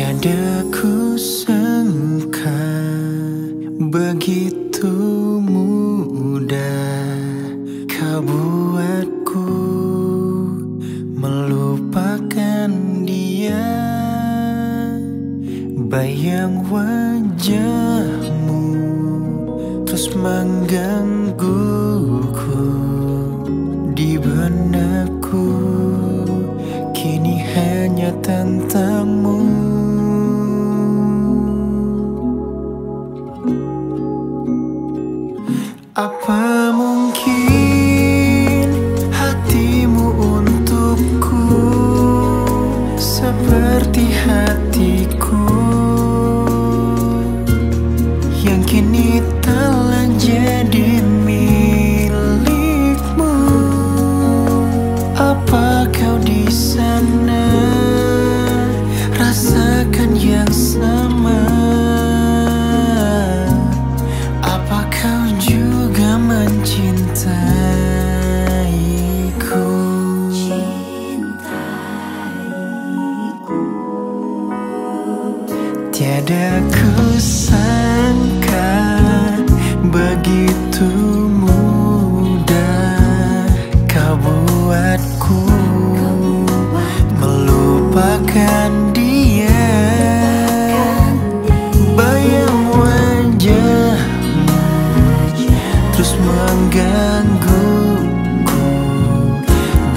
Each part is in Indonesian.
Tiada ku sangka begitu mudah kau buatku melupakan dia Bayang wajahmu terus menggangguku di benakku kini hanya tentangmu. Apa mungkin melupakan dia. Bayang wajahmu terus menggangguku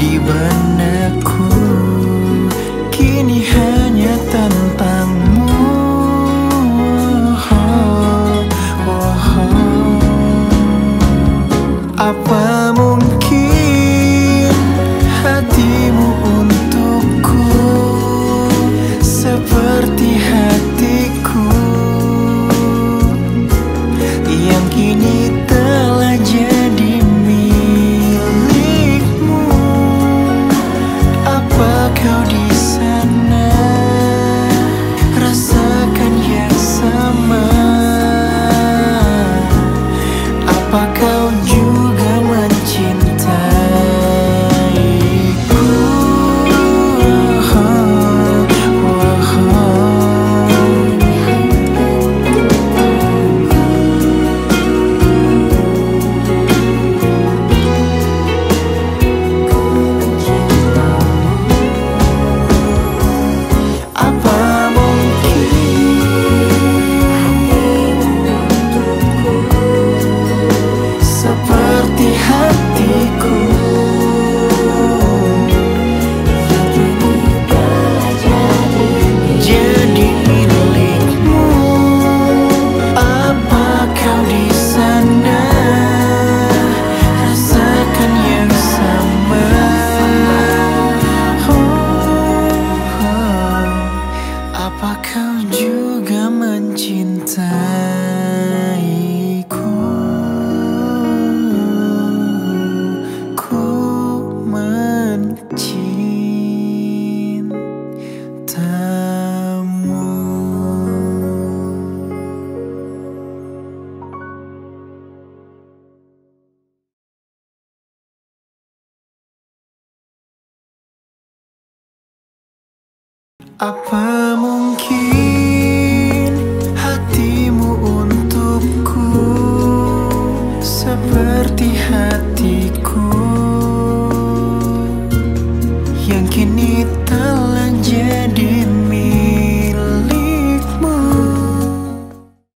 di benakku kini hanya tentangmu. Apa kau juga mencintaiku? Ku mencintamu. Apa mungkin